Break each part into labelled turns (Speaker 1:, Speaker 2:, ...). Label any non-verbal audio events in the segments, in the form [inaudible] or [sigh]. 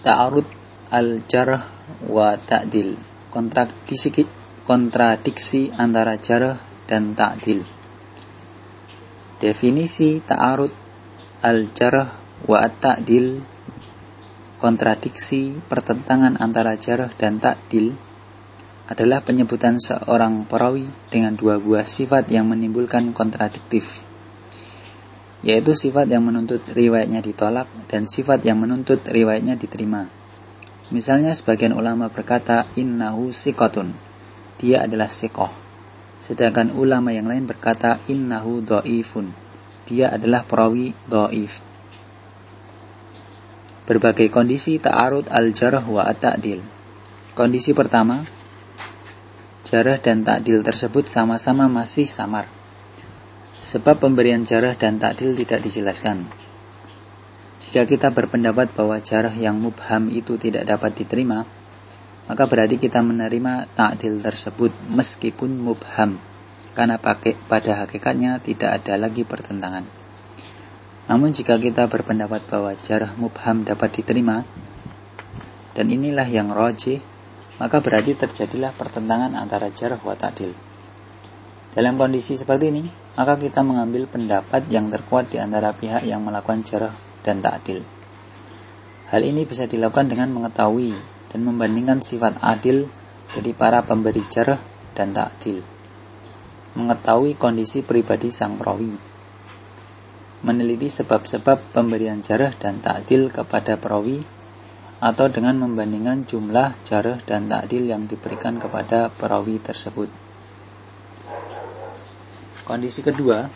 Speaker 1: Ta'arud al-jarh wa ta'dil. Kontradiksi kontradiksi antara jarh dan ta'dil. Definisi ta'arud al-jarh wa ta'dil kontradiksi pertentangan antara jarh dan ta'dil adalah penyebutan seorang perawi dengan dua buah sifat yang menimbulkan kontradiktif yaitu sifat yang menuntut riwayatnya ditolak dan sifat yang menuntut riwayatnya diterima. Misalnya sebagian ulama berkata innahu sikotun, dia adalah sikoh. Sedangkan ulama yang lain berkata innahu do'ifun, dia adalah perawi do'if. Berbagai kondisi ta'arud al-jarh wa at-ta'dil. Kondisi pertama, jarah dan ta'dil tersebut sama-sama masih samar Sebab pemberian jarah dan takdil tidak dijelaskan. Jika kita berpendapat bahwa jarah yang mubham itu tidak dapat diterima, maka berarti kita menerima takdil tersebut meskipun mubham, karena pada hakikatnya tidak ada lagi pertentangan. Namun jika kita berpendapat bahwa jarah mubham dapat diterima, dan inilah yang rojih, maka berarti terjadilah pertentangan antara jarah wa takdil. Dalam kondisi seperti ini, maka kita mengambil pendapat yang terkuat di antara pihak yang melakukan jarah dan ta'dil. Hal ini bisa dilakukan dengan mengetahui dan membandingkan sifat adil dari para pemberi jarah dan ta'dil. Mengetahui kondisi pribadi sang perawi. Meneliti sebab-sebab pemberian jarah dan ta'dil kepada perawi atau dengan membandingkan jumlah jarah dan ta'dil yang diberikan kepada perawi tersebut. Kondisi kedua,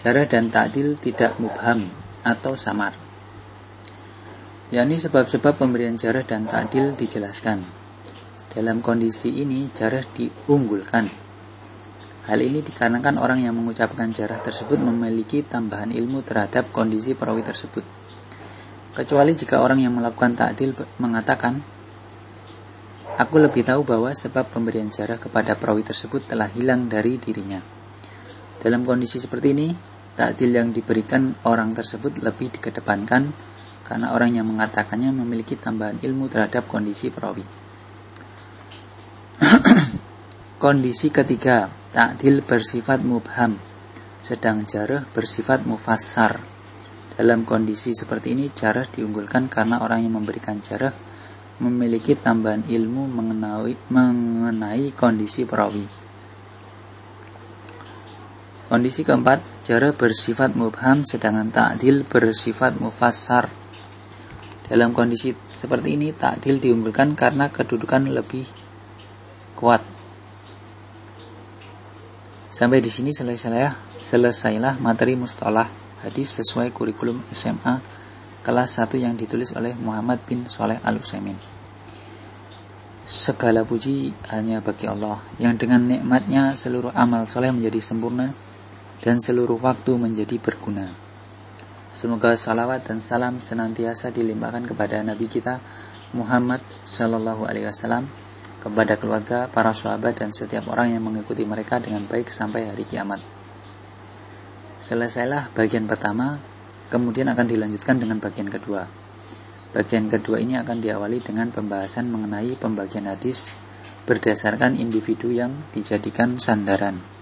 Speaker 1: jarah dan takdil tidak mubham atau samar. yakni sebab-sebab pemberian jarah dan takdil dijelaskan. Dalam kondisi ini jarah diunggulkan. Hal ini dikarenakan orang yang mengucapkan jarah tersebut memiliki tambahan ilmu terhadap kondisi perawi tersebut. Kecuali jika orang yang melakukan takdil mengatakan, Aku lebih tahu bahwa sebab pemberian jarah kepada perawi tersebut telah hilang dari dirinya. Dalam kondisi seperti ini, takdil yang diberikan orang tersebut lebih dikedepankan karena orang yang mengatakannya memiliki tambahan ilmu terhadap kondisi perawi. [clears throat] kondisi ketiga, takdil bersifat mubham, sedang jarah bersifat mufassar. Dalam kondisi seperti ini, jarah diunggulkan karena orang yang memberikan jarah memiliki tambahan ilmu mengenai, mengenai kondisi perawi. Kondisi keempat, jarah bersifat mubham sedangkan ta'dil bersifat mufassar. Dalam kondisi seperti ini, ta'dil diunggulkan karena kedudukan lebih kuat. Sampai di sini selesailah, selesailah materi mustalah hadis sesuai kurikulum SMA kelas 1 yang ditulis oleh Muhammad bin Soleh Al-Utsaimin. Segala puji hanya bagi Allah yang dengan nikmatnya seluruh amal soleh menjadi sempurna dan seluruh waktu menjadi berguna. Semoga salawat dan salam senantiasa dilimpahkan kepada Nabi kita Muhammad Sallallahu Alaihi Wasallam, kepada keluarga, para sahabat dan setiap orang yang mengikuti mereka dengan baik sampai hari kiamat. Selesailah bagian pertama, kemudian akan dilanjutkan dengan bagian kedua. Bagian kedua ini akan diawali dengan pembahasan mengenai pembagian hadis berdasarkan individu yang dijadikan sandaran.